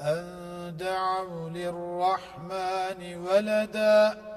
أن دعوا للرحمن ولداً